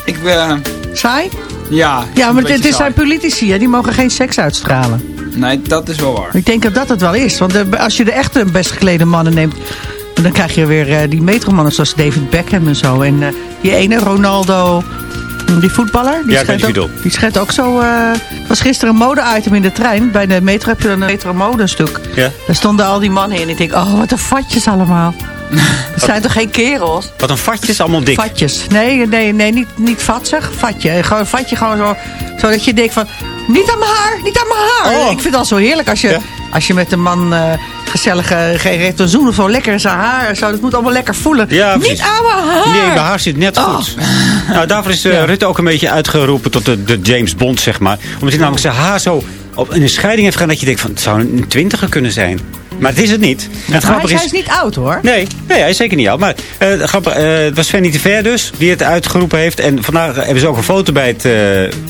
ik ben... Saai? ja, Ja, maar dit is zijn politici, hè. die mogen geen seks uitstralen. Nee, dat is wel waar. Ik denk dat dat het wel is. Want eh, als je de echte best geklede mannen neemt... dan krijg je weer eh, die metromannen zoals David Beckham en zo. En eh, die ene, Ronaldo, die voetballer... Die Ja, ik weet ook, die schijnt ook zo... eh was gisteren een mode-item in de trein. Bij de metro heb je dan een metro-mode-stuk. ja. Daar stonden al die mannen in. En ik denk, oh, wat een fatjes allemaal. Het zijn toch geen kerels? Wat een vatjes, allemaal dik. Vatjes. Nee, nee, nee, niet, niet vatzig. Vatje. Gewoon vatje gewoon zo. Zodat je denkt van, niet aan mijn haar, niet aan mijn haar. Oh. Ik vind het al zo heerlijk als je, Ja. Als je met een man eh gezellig eh, geeft een zoen of zo. Lekker in zijn haar. Zo. Dat moet allemaal lekker voelen. Ja, niet mijn haar. Nee, mijn haar zit net goed. Nou, daarvoor is eh, Rutte ook een beetje uitgeroepen tot de, de James Bond, zeg maar. Omdat hij namelijk zijn haar zo op, een scheiding heeft gedaan... dat je denkt van, het zou een twintiger kunnen zijn. Maar het is het niet. En het Maar hij, is, hij is niet oud hoor. Nee, nee, hij is zeker niet oud. Maar eh, grappig, het was niet te ver dus, die het uitgeroepen heeft. En vandaag hebben ze ook een foto bij het,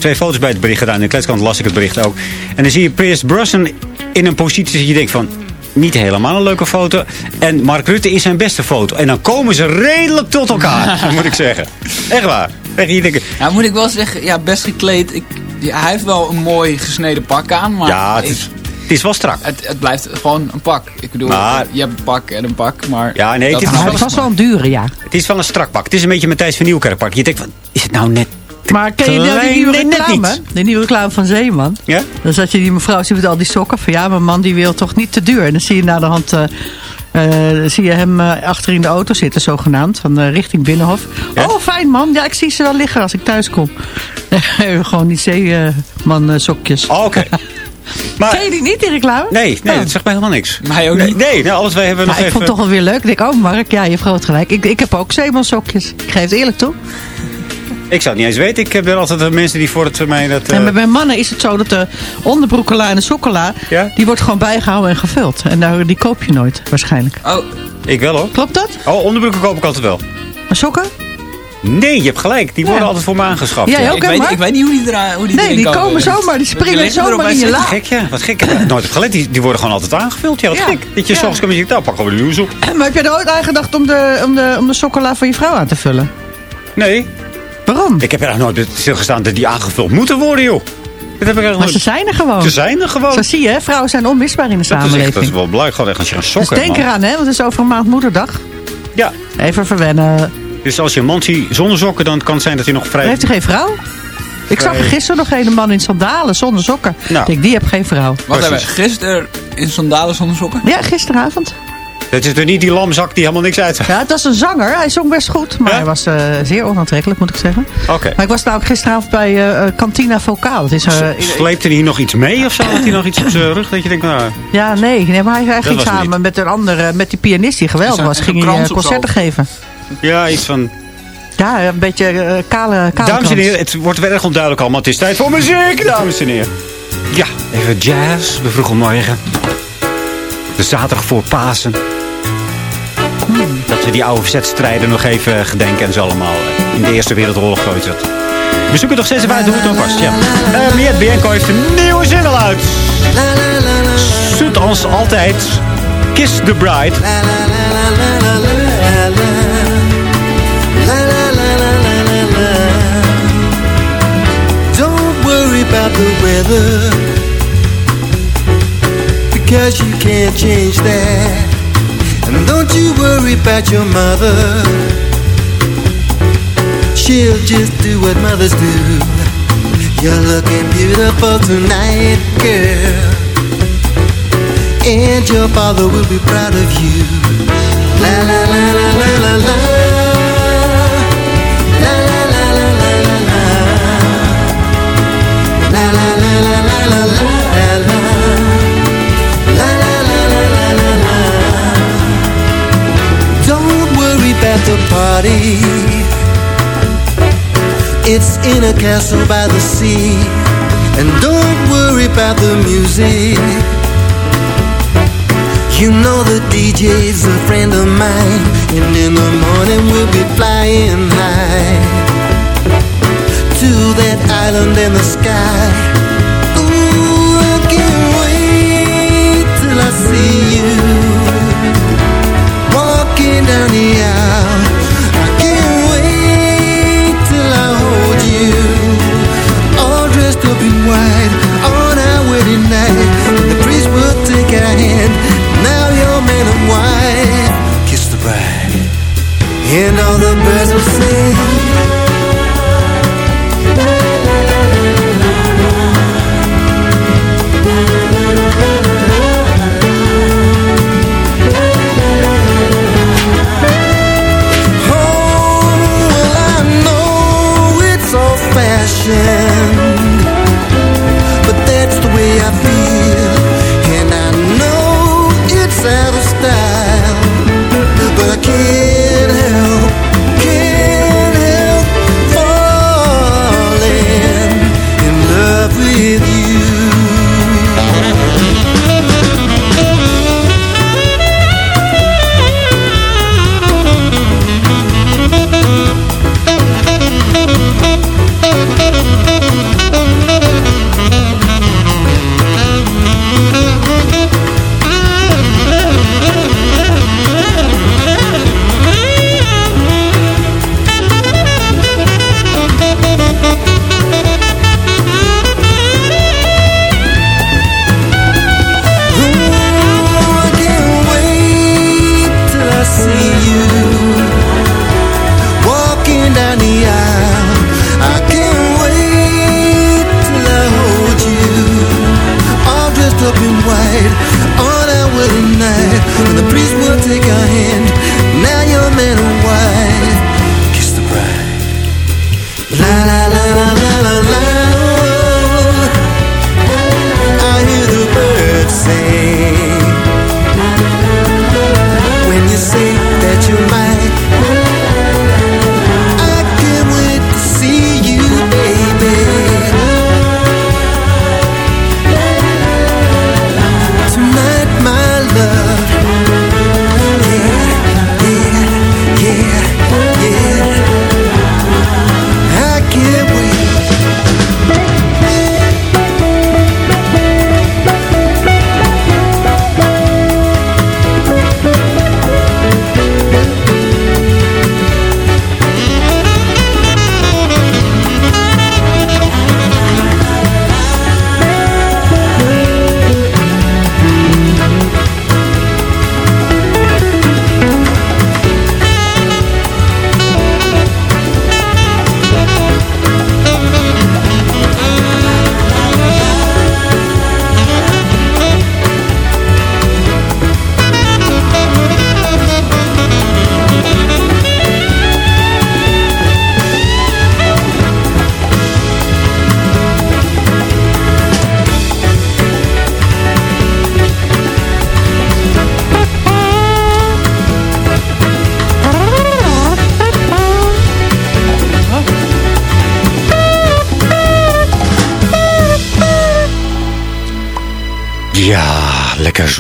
twee foto's bij het bericht gedaan. In de kletskant las ik het bericht ook. En dan zie je Pierce Brosnan in een positie dat je denkt van... Niet helemaal een leuke foto. En Mark Rutte is zijn beste foto. En dan komen ze redelijk tot elkaar, moet ik zeggen. Echt waar. Echt, Ja, moet ik wel zeggen, ja, best gekleed. Ik, ja, hij heeft wel een mooi gesneden pak aan, maar... ja, het ik- is, het is wel strak. het, het blijft gewoon een pak. Ik bedoel, Maar- je hebt een pak en een pak, maar... Ja, nee, het is het was wel een dure, ja. Het is wel een strak pak. Het is een beetje Matthijs van Nieuwkerk pak. Je denkt van, is het nou net... Maar ken je nou die Klein- nieuwe reclame? niet. De nieuwe reclame van Zeeman. Ja? Dan zat je die mevrouw, ze met al die sokken. Van ja, mijn man die wil toch niet te duur. En dan zie je naar de hand... eh, eh, zie je hem eh, achter in de auto zitten, zogenaamd. Van richting Binnenhof. Ja? Oh, fijn man. Ja, ik zie ze wel liggen als ik thuis kom. Gewoon die zeeman sokjes. Oh, oké. Maar- Ken je die niet, die reclame? Nee, nee, Oh. dat zegt mij helemaal niks. Mij ook nee, niet. Nee, nou, alles wij hebben nog ik even... vond het toch wel weer leuk. Ik denk, oh Mark, ja, je hebt groot gelijk. Ik, ik heb ook zeemansokjes. Ik geef het eerlijk toe. Ik zou het niet eens weten. Ik heb er altijd de mensen die voor het mij dat... eh, En bij- bij mannen is het zo dat de onderbroekela en de sokkela... die wordt gewoon bijgehouden en gevuld. En daar, die koop je nooit, waarschijnlijk. Oh. Ik wel hoor. Klopt dat? Oh, onderbroeken koop ik altijd wel. Maar sokken? Nee, je hebt gelijk. Die worden altijd voor me aangeschaft. Jij ja. ook, hè, Mark? Ik weet niet hoe die, eruit, hoe die Nee, erin die komen. komen zomaar, die springen zomaar in je in. la. Gek ja, wat gek. Ik heb nooit op gelet. Die, die worden gewoon altijd aangevuld. Ja, wat Ja. gek. Dat je Ja. s'ochtends komt en je nou, pak gewoon de nieuws op. Maar heb je er ooit aan gedacht om de, om de, om de sokkela voor je vrouw aan te vullen? Nee. Waarom? Ik heb er eigenlijk nooit stilgestaan dat die aangevuld moeten worden, joh. Dat heb ik Maar ze zijn er gewoon. Ze zijn er gewoon. Zo zie je, hè? vrouwen zijn onmisbaar in de Dat is, echt, samenleving. dat is wel belangrijk. Gewoon echt als je een dus sokken denk hebt, man. eraan, hè? Want het is over een maand moederdag. Ja. Even verwennen. Dus als je een man ziet zonder sokken, dan kan het zijn dat hij nog vrij... Heeft hij geen vrouw? Ik zag er gisteren nog een man in sandalen zonder sokken. Nou. Ik denk, die heb geen vrouw. Wacht even, gisteren in sandalen zonder sokken? Ja, gisteravond. Het is er niet die lamzak die helemaal niks uit. Ja, het was een zanger. Hij zong best goed. Maar hij was eh, zeer onaantrekkelijk, moet ik zeggen. Oké. Maar ik was nou ook gisteravond bij eh, eh, Cantina Vocaal. Het is, eh, Sleepte hij nog iets mee of zo? Had hij nog iets op zijn rug dat je denkt, nou... ja, nee, nee, maar hij, hij ging het samen met een andere, met die pianist die geweldig was. Ging een hij concerten geven. Ja, iets van... Ja, een beetje kale, kale Dames en heren, het wordt weer erg onduidelijk allemaal. Het is tijd voor muziek, dames en heren. Ja, even jazz. We vroegen morgen. De zaterdag voor Pasen. Die oude verzetstrijden nog even gedenken en zo allemaal. In de Eerste Wereldoorlog gooit het. We zoeken nog steeds even uit hoe het dan past, ja. Uh, Miet Bianco heeft een nieuwe single uit. Zoet als altijd. Kiss the Bride. Don't worry about the weather because you can't change that. Don't you worry about your mother. She'll just do what mothers do. You're looking beautiful tonight, girl. And your father will be proud of you. La la la la la la. La about the party. It's in a castle by the sea. And don't worry about the music. You know the DJ's a friend of mine. And in the morning we'll be flying high to that island in the sky. Ooh, I can't wait till I see you walking down the all the birds will sing.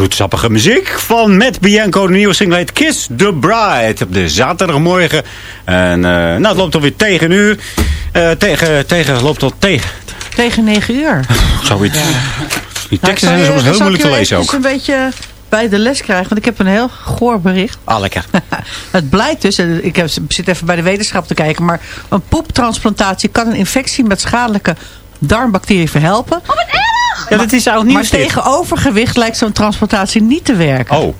Zoetsappige muziek van Matt Bianco. De nieuwe single heet Kiss the Bride. Op de zaterdagmorgen. En eh, nou, het loopt alweer tegen een uur. Eh, tegen, tegen, loopt al tegen. Tegen 9 uur. Zoiets. Die teksten Nou, zijn soms heel moeilijk ik te lezen ook. een beetje bij de les krijgen, want ik heb een heel goor bericht. Ah, lekker. Het blijkt dus, en ik heb, zit even bij de wetenschap te kijken, maar een poeptransplantatie kan een infectie met schadelijke darmbacteriën verhelpen. Oh! Ja, dat is ook Maar tegen overgewicht lijkt zo'n transplantatie niet te werken. Oh.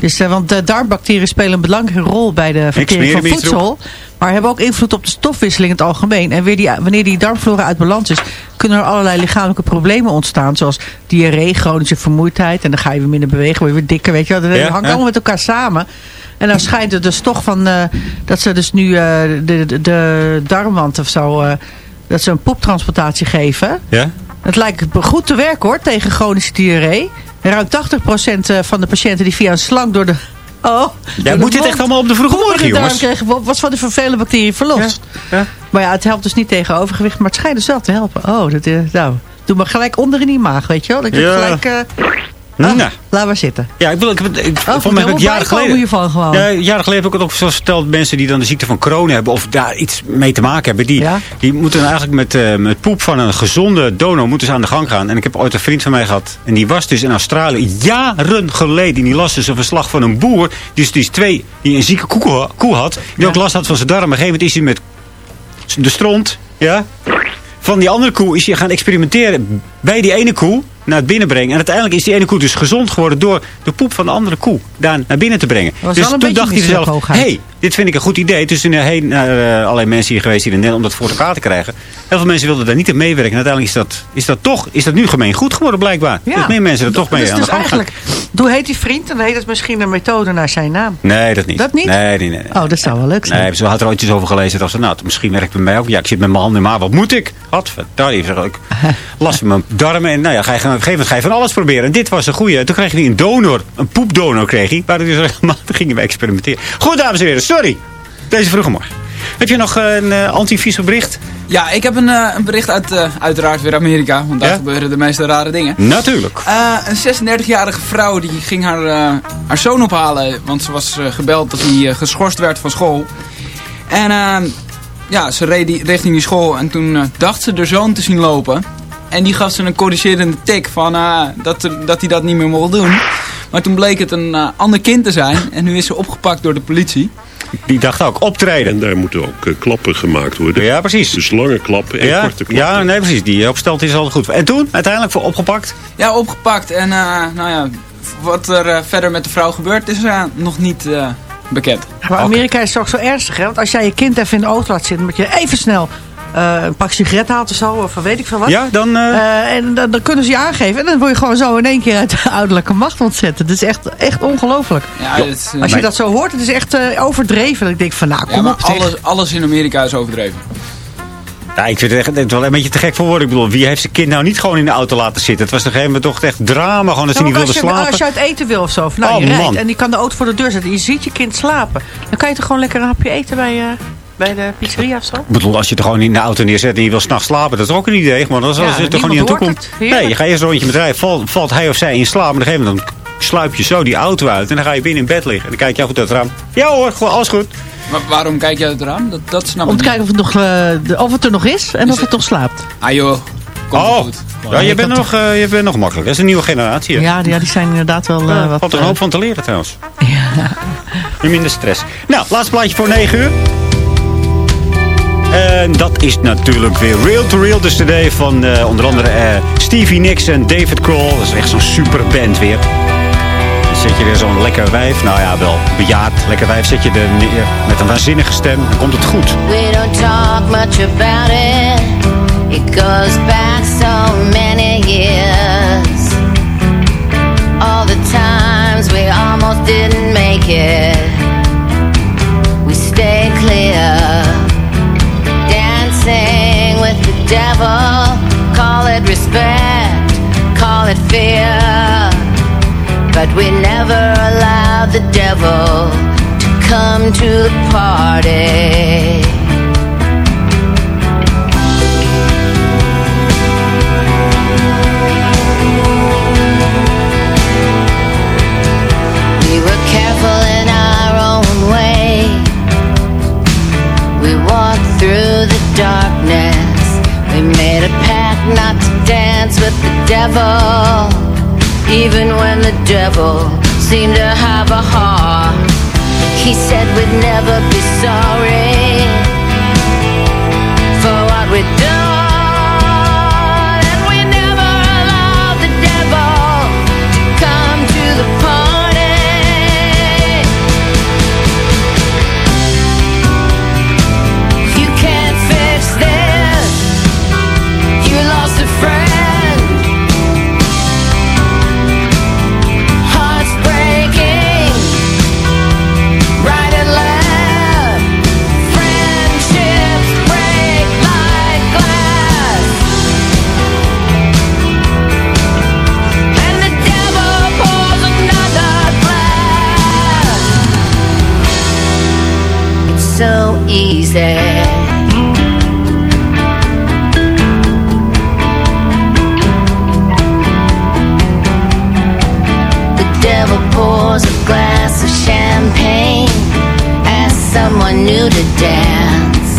Dus, eh, want de darmbacteriën spelen een belangrijke rol bij de vertering van voedsel. Maar hebben ook invloed op de stofwisseling in het algemeen. En weer die, wanneer die darmflora uit balans is, kunnen er allerlei lichamelijke problemen ontstaan. Zoals diarree, chronische vermoeidheid. En dan ga je weer minder bewegen, word je weer dikker. Weet je wel. Dat Ja, hangt ja. allemaal met elkaar samen. En dan schijnt het dus toch van, eh, dat ze dus nu eh, de, de, de darmwand of zo, dat ze een poeptransplantatie geven. Ja? Het lijkt goed te werken hoor, tegen chronische diarree. Ruim 80% eh, van de patiënten die via een slang door de... Oh, de moet dit echt allemaal op de vroege morgen, jongens? kregen, was van de vervelende bacteriën verlost. Maar ja, het helpt dus niet tegen overgewicht, maar het schijnt dus wel te helpen. Oh, dat, is nou, doe maar gelijk onder in die maag, weet je wel. Dat ik Ja. gelijk... Nou. Laat maar zitten. Ja, ik bedoel, ik, ik, Oh, voor mij heb ik jaren bijkomen geleden... hiervan gewoon. Ja, jaren geleden heb ik het ook zoals verteld. Mensen die dan de ziekte van Crohn hebben of daar iets mee te maken hebben. Die, die moeten eigenlijk met, eh, met poep van een gezonde donor moeten ze aan de gang gaan. En ik heb ooit een vriend van mij gehad. En die was dus in Australië jaren geleden. Die las dus een verslag van een boer. Die dus, die is twee, die een zieke koe, koe had. Die ook last had van zijn darm. Op een gegeven moment is hij met de stront. Ja, van die andere koe is hij gaan experimenteren bij die ene koe naar het binnenbrengen. En uiteindelijk is die ene koe dus gezond geworden door de poep van de andere koe daar naar binnen te brengen. Dus toen dacht hij zelf, hé, hey, dit vind ik een goed idee. Dus toen heen naar uh, allerlei mensen hier geweest hier in Nederland om dat voor elkaar te krijgen. Heel veel mensen wilden daar niet in meewerken. En uiteindelijk is dat, is dat toch, is dat nu gemeen goed geworden blijkbaar. Ja. Dat meer mensen er toch mee dus, aan dus de gang gaan. eigenlijk, doe heet die vriend en dan heet het misschien een methode naar zijn naam. Nee, dat niet. Dat niet? Nee, nee, nee. nee. Oh, dat zou wel leuk zijn. Nee, ze had er ooit iets over gelezen. Dat ze, nou, misschien werkt het bij mij ook. Ja, ik zit met mijn handen in mijn Wat moet ik? Wat? Daar is er ook. Last van mijn darmen. En nou ja, ga je, op een gegeven moment ga je van alles proberen. En dit was een goeie. Toen kreeg hij een donor. Een poepdonor kreeg hij. Waar hij dus regelmatig gingen we experimenteren. Goed, dames en heren. Sorry. Deze vroege morgen. Heb je nog een uh, antivies bericht? Ja, ik heb een, uh, een bericht uit uh, uiteraard weer Amerika. Want daar ja? gebeuren de meeste rare dingen. Natuurlijk. Een 36-jarige vrouw die ging haar, haar zoon ophalen. Want ze was gebeld dat hij geschorst werd van school. En ja, ze reed die, richting die school. En toen dacht ze de zoon te zien lopen. En die gaf ze een corrigerende tik van dat, dat hij dat niet meer mocht doen. Maar toen bleek het een ander kind te zijn. En nu is ze opgepakt door de politie. Die dacht ook optreden. En daar moeten ook uh, klappen gemaakt worden. Ja, precies. Dus lange klappen en ja, korte klappen. Ja, nee, precies. Die opstelt is al goed. En toen, uiteindelijk voor opgepakt? Ja, opgepakt. En uh, nou ja, wat er uh, verder met de vrouw gebeurt is nog niet bekend. Maar Amerika is toch zo ernstig, hè? Want als jij je kind even in de auto laat zitten, moet je even snel uh, een pak sigaret haalt of zo, of weet ik veel wat. Ja, dan... Uh... Uh, en dan, dan, kunnen ze je aangeven. En dan word je gewoon zo in één keer uit de ouderlijke macht ontzetten. Dat is echt, echt ongelooflijk. Ja, het, Als je dat zo hoort, het is echt overdreven. Ik denk van, nou, kom ja, op. Alles, alles in Amerika is overdreven. Ja, ik vind het echt wel een beetje te gek voor woorden. Ik bedoel, wie heeft zijn kind nou niet gewoon in de auto laten zitten? Het was op een gegeven moment toch echt drama. Gewoon dat ja, hij niet wilde als je, slapen. Als je uit eten wil of zo. Of nou, oh, je rijdt man. en die kan de auto voor de deur zetten. Je ziet je kind slapen. Dan kan je toch gewoon lekker een hapje eten bij... Uh bij de pizzeria of zo? Ik bedoel, als je het gewoon in de auto neerzet en je wil s'nachts slapen, dat is ook een idee. Maar als, ja, als het er gewoon niet aan toe komt. Nee, je gaat eerst een rondje met rijden, valt, valt hij of zij in slaap. Maar op een gegeven moment dan sluip je zo die auto uit en dan ga je binnen in bed liggen. En dan kijk je goed uit het raam. Ja hoor, gewoon alles goed. Maar waarom kijk je uit het raam? Dat, dat snap Om te kijken of het, nog, uh, de, of het er nog is en is of het nog slaapt. Ah joh, komt oh. goed. Ja, je, bent nog, uh, je bent nog makkelijk. Dat is een nieuwe generatie. Ja, ja die zijn inderdaad wel uh, ja, wat... valt er een hoop van te leren trouwens. Ja. Minder stress. Nou, laatste plaatje voor 9 uur. En dat is natuurlijk weer Real to Real. Dus today van uh, onder andere uh, Stevie Nicks en David Kroll. Dat is echt zo'n super band weer. Dan zet je weer zo'n lekker wijf. Nou ja, wel bejaard. Lekker wijf zet je er met een waanzinnige stem. Dan komt het goed. We don't talk much about it. It goes back so many years. All the times we almost didn't make it. We stay clear. devil. Call it respect, call it fear. But we never allowed the devil To come to the party. We were careful in our own way. We walked through the darkness not to dance with the devil, even when the devil seemed to have a heart. He said we'd never be sorry for what we'd done, so easy. The devil pours a glass of champagne Asks someone new to dance.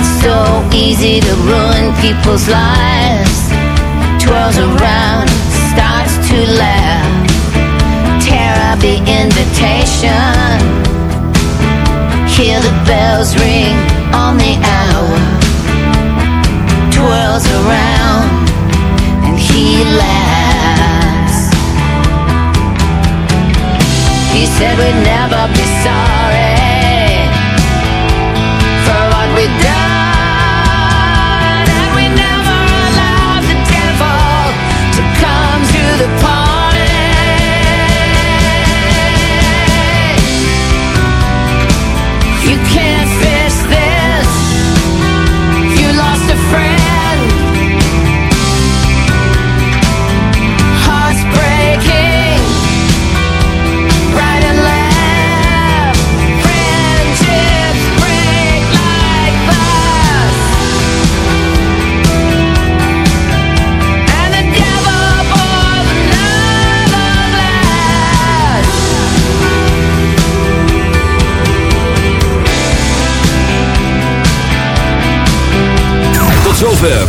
It's so easy to ruin people's lives. Twirls around, starts to laugh. Tear up the invitation the bells ring on the hour. Twirls around and he laughs. He said we'd never be sorry